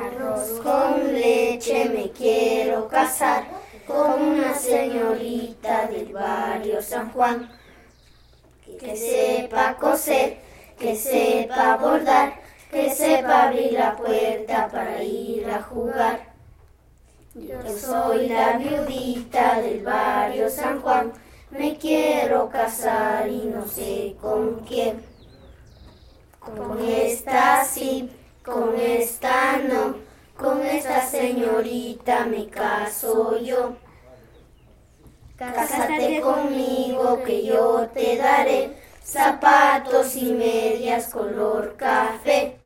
Arroz con leche me quiero casar con una señorita del barrio San Juan que sepa coser, que sepa bordar, que sepa abrir la puerta para ir a jugar. Yo soy la viudita del barrio San Juan, me quiero casar y no sé con quién. Con esta sí, con esta señorita me caso yo. Cásate conmigo que yo te daré zapatos y medias color café.